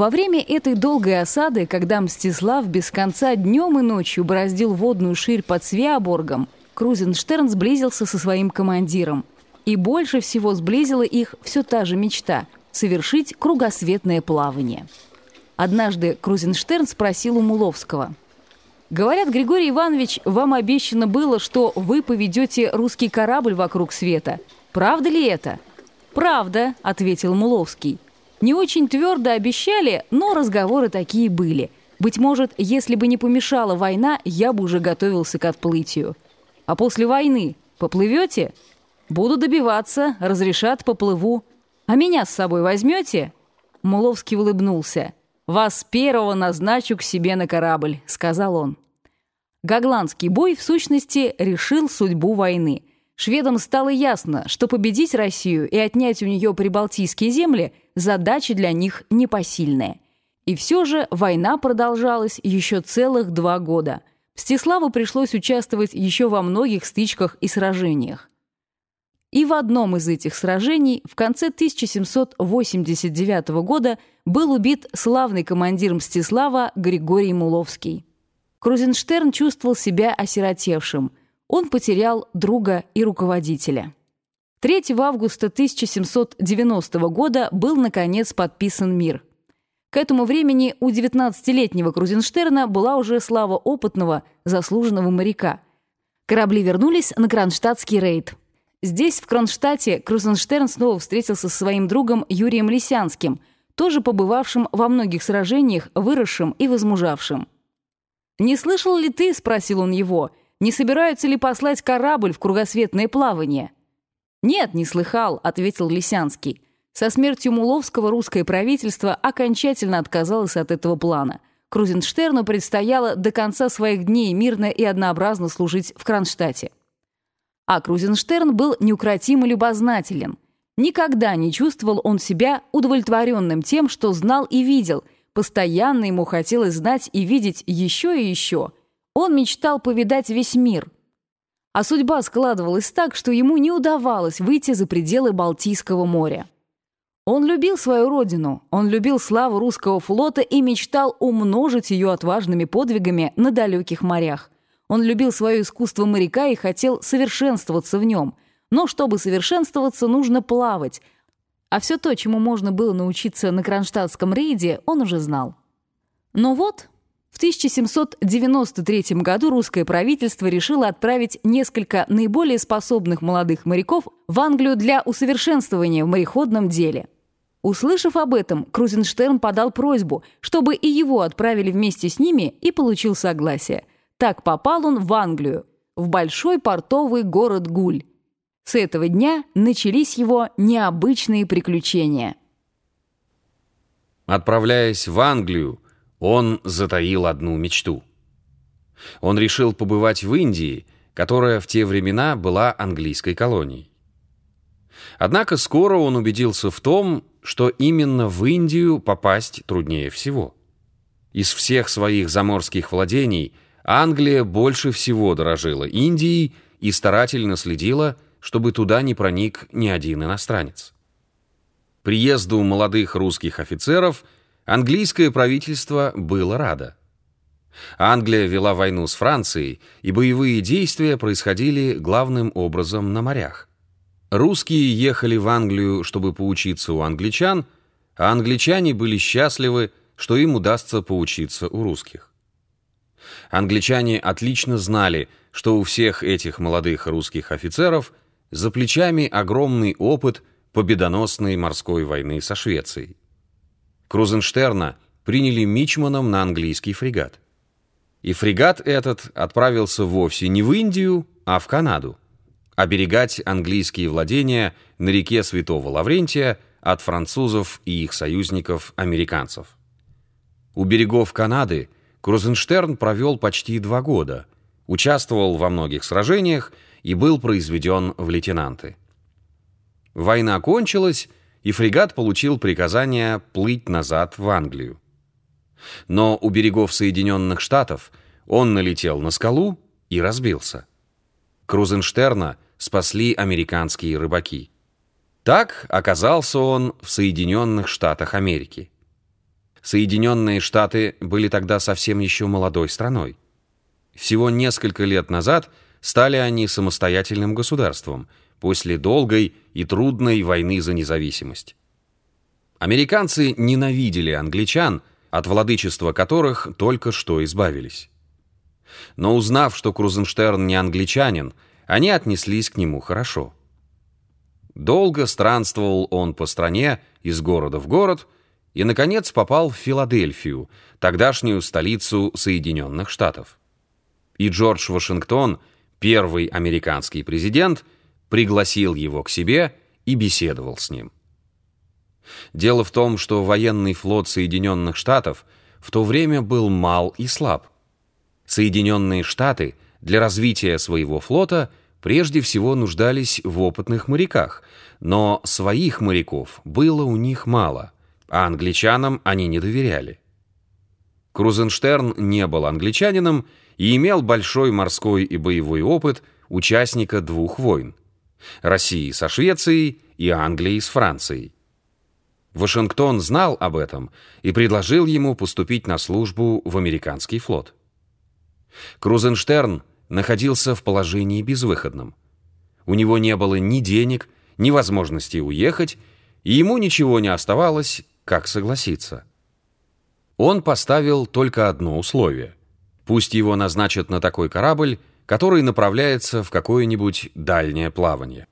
Во время этой долгой осады, когда Мстислав без конца днем и ночью бороздил водную ширь под Свеоборгом, Крузенштерн сблизился со своим командиром. И больше всего сблизила их все та же мечта – совершить кругосветное плавание. Однажды Крузенштерн спросил у Муловского. «Говорят, Григорий Иванович, вам обещано было, что вы поведете русский корабль вокруг света. Правда ли это?» «Правда», — ответил Муловский. «Не очень твердо обещали, но разговоры такие были. Быть может, если бы не помешала война, я бы уже готовился к отплытию. А после войны поплывете? Буду добиваться, разрешат, поплыву. А меня с собой возьмете?» Муловский улыбнулся. «Вас первого назначу к себе на корабль», — сказал он. Гагландский бой, в сущности, решил судьбу войны. Шведам стало ясно, что победить Россию и отнять у нее прибалтийские земли – задача для них непосильная. И все же война продолжалась еще целых два года. Мстиславу пришлось участвовать еще во многих стычках и сражениях. И в одном из этих сражений в конце 1789 года был убит славный командир Мстислава Григорий Муловский. Крузенштерн чувствовал себя осиротевшим. Он потерял друга и руководителя. 3 августа 1790 года был, наконец, подписан мир. К этому времени у 19-летнего Крузенштерна была уже слава опытного, заслуженного моряка. Корабли вернулись на Кронштадтский рейд. Здесь, в Кронштадте, Крузенштерн снова встретился со своим другом Юрием Лисянским, тоже побывавшим во многих сражениях, выросшим и возмужавшим. «Не слышал ли ты, — спросил он его, — не собираются ли послать корабль в кругосветное плавание?» «Нет, не слыхал», — ответил Лисянский. Со смертью Муловского русское правительство окончательно отказалось от этого плана. Крузенштерну предстояло до конца своих дней мирно и однообразно служить в Кронштадте. А Крузенштерн был неукротимо любознателен. Никогда не чувствовал он себя удовлетворенным тем, что знал и видел. Постоянно ему хотелось знать и видеть еще и еще. Он мечтал повидать весь мир. А судьба складывалась так, что ему не удавалось выйти за пределы Балтийского моря. Он любил свою родину, он любил славу русского флота и мечтал умножить ее отважными подвигами на далеких морях. Он любил свое искусство моряка и хотел совершенствоваться в нем. Но чтобы совершенствоваться, нужно плавать. А все то, чему можно было научиться на Кронштадтском рейде, он уже знал. Но вот 1793 году русское правительство решило отправить несколько наиболее способных молодых моряков в Англию для усовершенствования в мореходном деле. Услышав об этом, Крузенштерн подал просьбу, чтобы и его отправили вместе с ними и получил согласие. Так попал он в Англию, в большой портовый город Гуль. С этого дня начались его необычные приключения. Отправляясь в Англию, он затаил одну мечту. Он решил побывать в Индии, которая в те времена была английской колонией. Однако скоро он убедился в том, что именно в Индию попасть труднее всего. Из всех своих заморских владений – Англия больше всего дорожила Индией и старательно следила, чтобы туда не проник ни один иностранец. Приезду молодых русских офицеров английское правительство было радо. Англия вела войну с Францией, и боевые действия происходили главным образом на морях. Русские ехали в Англию, чтобы поучиться у англичан, а англичане были счастливы, что им удастся поучиться у русских. Англичане отлично знали, что у всех этих молодых русских офицеров за плечами огромный опыт победоносной морской войны со Швецией. Крузенштерна приняли мичманом на английский фрегат. И фрегат этот отправился вовсе не в Индию, а в Канаду, оберегать английские владения на реке Святого Лаврентия от французов и их союзников-американцев. У берегов Канады – Крузенштерн провел почти два года, участвовал во многих сражениях и был произведен в лейтенанты. Война кончилась, и фрегат получил приказание плыть назад в Англию. Но у берегов Соединенных Штатов он налетел на скалу и разбился. Крузенштерна спасли американские рыбаки. Так оказался он в Соединенных Штатах Америки. Соединенные Штаты были тогда совсем еще молодой страной. Всего несколько лет назад стали они самостоятельным государством после долгой и трудной войны за независимость. Американцы ненавидели англичан, от владычества которых только что избавились. Но узнав, что Крузенштерн не англичанин, они отнеслись к нему хорошо. Долго странствовал он по стране, из города в город, и, наконец, попал в Филадельфию, тогдашнюю столицу Соединенных Штатов. И Джордж Вашингтон, первый американский президент, пригласил его к себе и беседовал с ним. Дело в том, что военный флот Соединенных Штатов в то время был мал и слаб. Соединенные Штаты для развития своего флота прежде всего нуждались в опытных моряках, но своих моряков было у них мало – а англичанам они не доверяли. Крузенштерн не был англичанином и имел большой морской и боевой опыт участника двух войн – России со Швецией и Англии с Францией. Вашингтон знал об этом и предложил ему поступить на службу в американский флот. Крузенштерн находился в положении безвыходном. У него не было ни денег, ни возможности уехать, и ему ничего не оставалось, как согласиться. Он поставил только одно условие. Пусть его назначат на такой корабль, который направляется в какое-нибудь дальнее плавание.